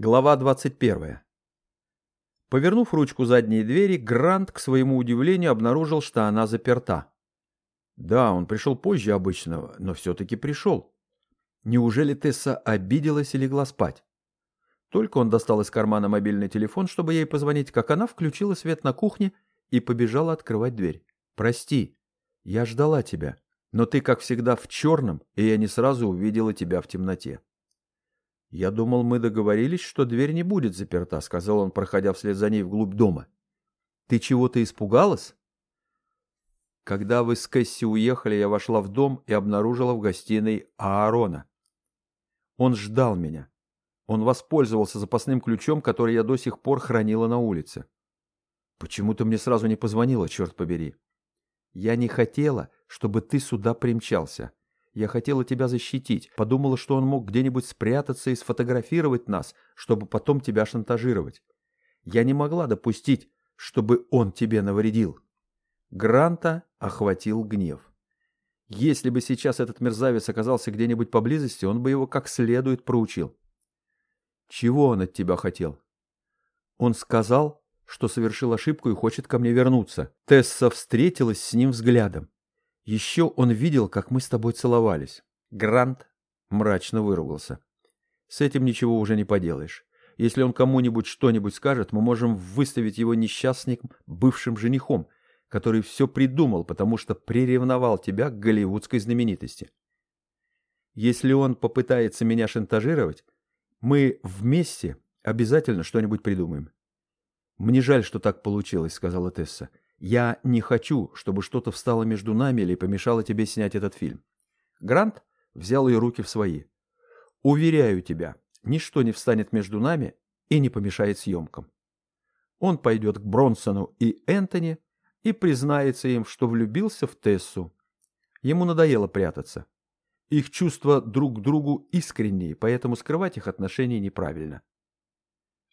Глава 21. Повернув ручку задней двери, Грант, к своему удивлению, обнаружил, что она заперта. Да, он пришел позже обычного, но все-таки пришел. Неужели Тесса обиделась и легла спать? Только он достал из кармана мобильный телефон, чтобы ей позвонить, как она включила свет на кухне и побежала открывать дверь. «Прости, я ждала тебя, но ты, как всегда, в черном, и я не сразу увидела тебя в темноте». «Я думал, мы договорились, что дверь не будет заперта», — сказал он, проходя вслед за ней вглубь дома. «Ты чего-то испугалась?» Когда вы с Кэсси уехали, я вошла в дом и обнаружила в гостиной Аарона. Он ждал меня. Он воспользовался запасным ключом, который я до сих пор хранила на улице. Почему ты мне сразу не позвонила, черт побери? Я не хотела, чтобы ты сюда примчался. Я хотела тебя защитить, подумала, что он мог где-нибудь спрятаться и сфотографировать нас, чтобы потом тебя шантажировать. Я не могла допустить, чтобы он тебе навредил. Гранта охватил гнев. Если бы сейчас этот мерзавец оказался где-нибудь поблизости, он бы его как следует проучил. Чего он от тебя хотел? Он сказал, что совершил ошибку и хочет ко мне вернуться. Тесса встретилась с ним взглядом. Еще он видел, как мы с тобой целовались. Грант мрачно выругался. С этим ничего уже не поделаешь. Если он кому-нибудь что-нибудь скажет, мы можем выставить его несчастником, бывшим женихом, который все придумал, потому что приревновал тебя к голливудской знаменитости. Если он попытается меня шантажировать, мы вместе обязательно что-нибудь придумаем. Мне жаль, что так получилось, сказала Тесса. Я не хочу, чтобы что-то встало между нами или помешало тебе снять этот фильм. Грант взял ее руки в свои. Уверяю тебя, ничто не встанет между нами и не помешает съемкам. Он пойдет к Бронсону и Энтони и признается им, что влюбился в Тессу. Ему надоело прятаться. Их чувства друг к другу искренние, поэтому скрывать их отношения неправильно.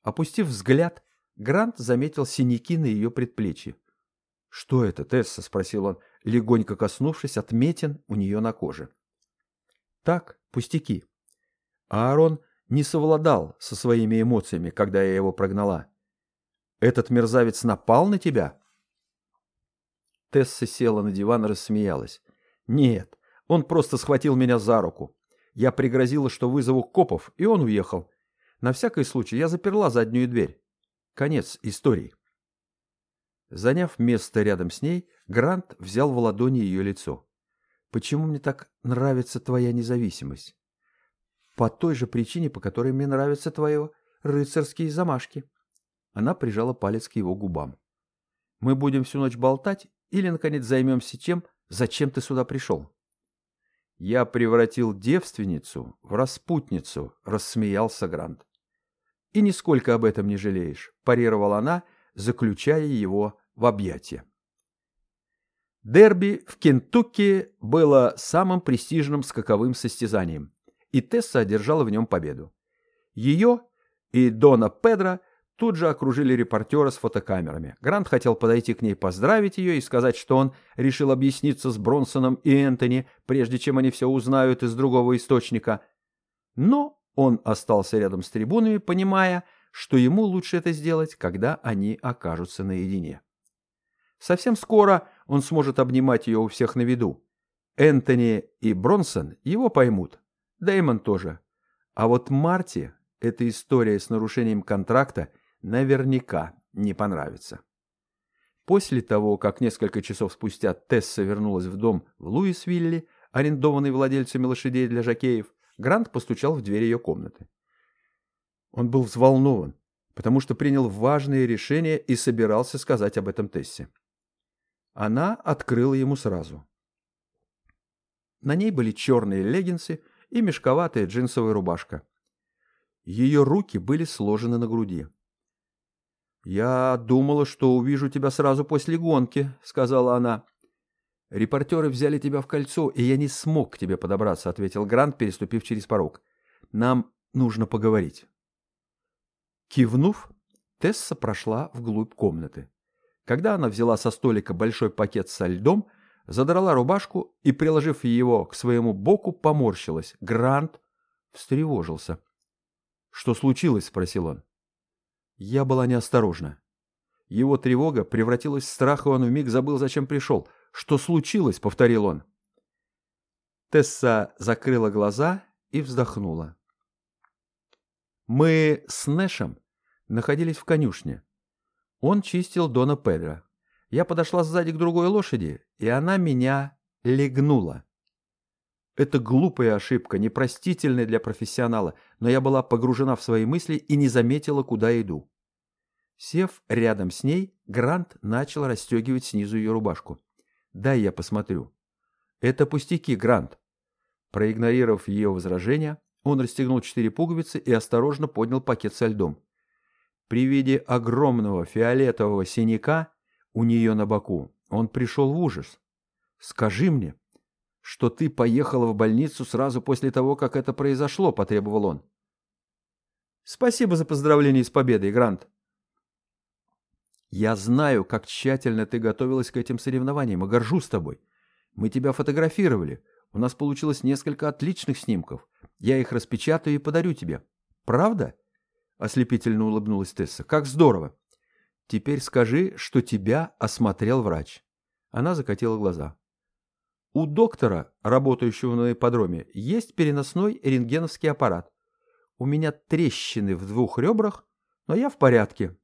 Опустив взгляд, Грант заметил синяки на ее предплечье. «Что это, Тесса?» – спросил он, легонько коснувшись отметин у нее на коже. «Так, пустяки». Аарон не совладал со своими эмоциями, когда я его прогнала. «Этот мерзавец напал на тебя?» Тесса села на диван и рассмеялась. «Нет, он просто схватил меня за руку. Я пригрозила, что вызову копов, и он уехал. На всякий случай я заперла заднюю дверь. Конец истории». Заняв место рядом с ней, Грант взял в ладони ее лицо. «Почему мне так нравится твоя независимость?» «По той же причине, по которой мне нравятся твои рыцарские замашки». Она прижала палец к его губам. «Мы будем всю ночь болтать или, наконец, займемся тем, зачем ты сюда пришел?» «Я превратил девственницу в распутницу», — рассмеялся Грант. «И нисколько об этом не жалеешь», — парировала она, — заключая его в объятия. Дерби в Кентукки было самым престижным скаковым состязанием, и Тесса одержала в нем победу. Ее и Дона Педро тут же окружили репортеры с фотокамерами. Грант хотел подойти к ней поздравить ее и сказать, что он решил объясниться с Бронсоном и Энтони, прежде чем они все узнают из другого источника. Но он остался рядом с трибунами, понимая, что ему лучше это сделать, когда они окажутся наедине. Совсем скоро он сможет обнимать ее у всех на виду. Энтони и Бронсон его поймут. Дэймон тоже. А вот Марти эта история с нарушением контракта наверняка не понравится. После того, как несколько часов спустя Тесса вернулась в дом в Луисвилле, арендованный владельцами лошадей для жакеев, Грант постучал в дверь ее комнаты. Он был взволнован, потому что принял важное решение и собирался сказать об этом Тессе. Она открыла ему сразу. На ней были черные леггинсы и мешковатая джинсовая рубашка. Ее руки были сложены на груди. «Я думала, что увижу тебя сразу после гонки», — сказала она. «Репортеры взяли тебя в кольцо, и я не смог к тебе подобраться», — ответил Грант, переступив через порог. «Нам нужно поговорить». Кивнув, Тесса прошла вглубь комнаты. Когда она взяла со столика большой пакет со льдом, задрала рубашку и, приложив его к своему боку, поморщилась. Грант встревожился. «Что случилось?» – спросил он. Я была неосторожна. Его тревога превратилась в страх, и он вмиг забыл, зачем пришел. «Что случилось?» — повторил он. Тесса закрыла глаза и вздохнула. Мы с Нэшем находились в конюшне. Он чистил Дона Педро. Я подошла сзади к другой лошади, и она меня легнула. Это глупая ошибка, непростительная для профессионала, но я была погружена в свои мысли и не заметила, куда иду. Сев рядом с ней, Грант начал расстегивать снизу ее рубашку. «Дай я посмотрю». «Это пустяки, Грант». Проигнорировав ее возражение, он расстегнул четыре пуговицы и осторожно поднял пакет со льдом. При виде огромного фиолетового синяка у нее на боку он пришел в ужас. «Скажи мне, что ты поехала в больницу сразу после того, как это произошло», — потребовал он. «Спасибо за поздравление с победой, Грант», я знаю, как тщательно ты готовилась к этим соревнованиям и горжусь тобой. Мы тебя фотографировали. У нас получилось несколько отличных снимков. Я их распечатаю и подарю тебе. Правда? Ослепительно улыбнулась Тесса. Как здорово. Теперь скажи, что тебя осмотрел врач. Она закатила глаза. У доктора, работающего на ипподроме, есть переносной рентгеновский аппарат. У меня трещины в двух ребрах, но я в порядке.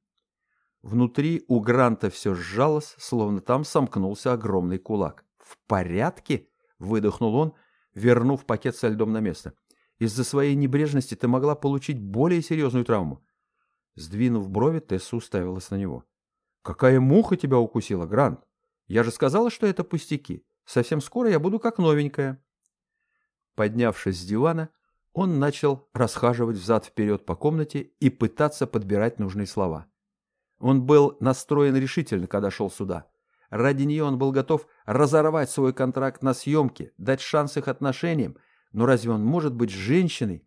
Внутри у Гранта все сжалось, словно там сомкнулся огромный кулак. «В порядке?» — выдохнул он, вернув пакет со льдом на место. «Из-за своей небрежности ты могла получить более серьезную травму». Сдвинув брови, Тесса уставилась на него. «Какая муха тебя укусила, Грант? Я же сказала, что это пустяки. Совсем скоро я буду как новенькая». Поднявшись с дивана, он начал расхаживать взад-вперед по комнате и пытаться подбирать нужные слова. Он был настроен решительно, когда шел сюда. Ради нее он был готов разорвать свой контракт на съемке, дать шанс их отношениям, но разве он может быть женщиной,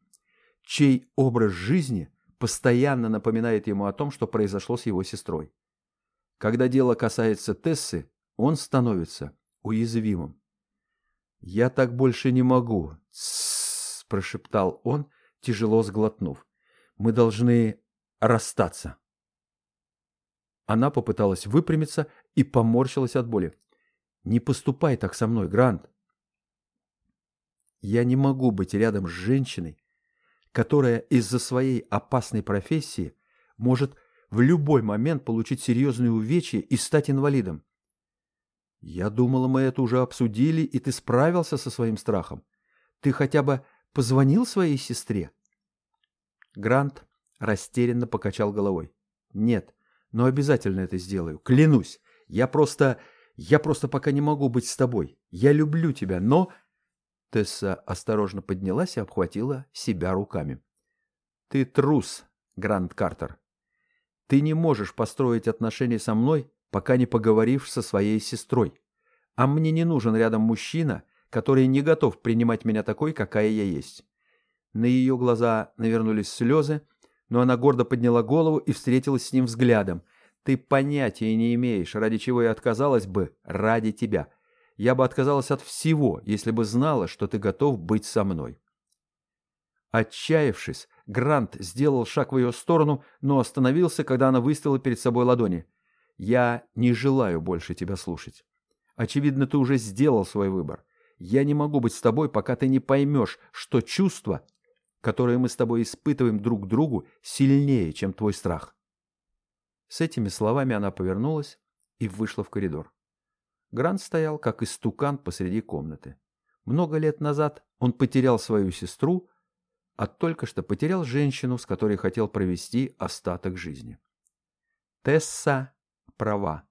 чей образ жизни постоянно напоминает ему о том, что произошло с его сестрой? Когда дело касается Тессы, он становится уязвимым. «Я так больше не могу», — прошептал он, тяжело сглотнув. «Мы должны расстаться». Она попыталась выпрямиться и поморщилась от боли. «Не поступай так со мной, Грант!» «Я не могу быть рядом с женщиной, которая из-за своей опасной профессии может в любой момент получить серьезные увечья и стать инвалидом. Я думала, мы это уже обсудили, и ты справился со своим страхом. Ты хотя бы позвонил своей сестре?» Грант растерянно покачал головой. «Нет, но обязательно это сделаю, клянусь. Я просто... Я просто пока не могу быть с тобой. Я люблю тебя, но...» Тесса осторожно поднялась и обхватила себя руками. «Ты трус, Грант Картер. Ты не можешь построить отношения со мной, пока не поговоришь со своей сестрой. А мне не нужен рядом мужчина, который не готов принимать меня такой, какая я есть». На ее глаза навернулись слезы, но она гордо подняла голову и встретилась с ним взглядом. «Ты понятия не имеешь, ради чего я отказалась бы ради тебя. Я бы отказалась от всего, если бы знала, что ты готов быть со мной». Отчаявшись, Грант сделал шаг в ее сторону, но остановился, когда она выставила перед собой ладони. «Я не желаю больше тебя слушать. Очевидно, ты уже сделал свой выбор. Я не могу быть с тобой, пока ты не поймешь, что чувства которые мы с тобой испытываем друг к другу, сильнее, чем твой страх. С этими словами она повернулась и вышла в коридор. Грант стоял, как истукан посреди комнаты. Много лет назад он потерял свою сестру, а только что потерял женщину, с которой хотел провести остаток жизни. Тесса права.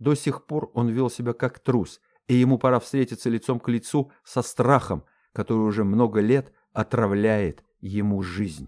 До сих пор он вел себя как трус, и ему пора встретиться лицом к лицу со страхом, который уже много лет отравляет ему жизнь.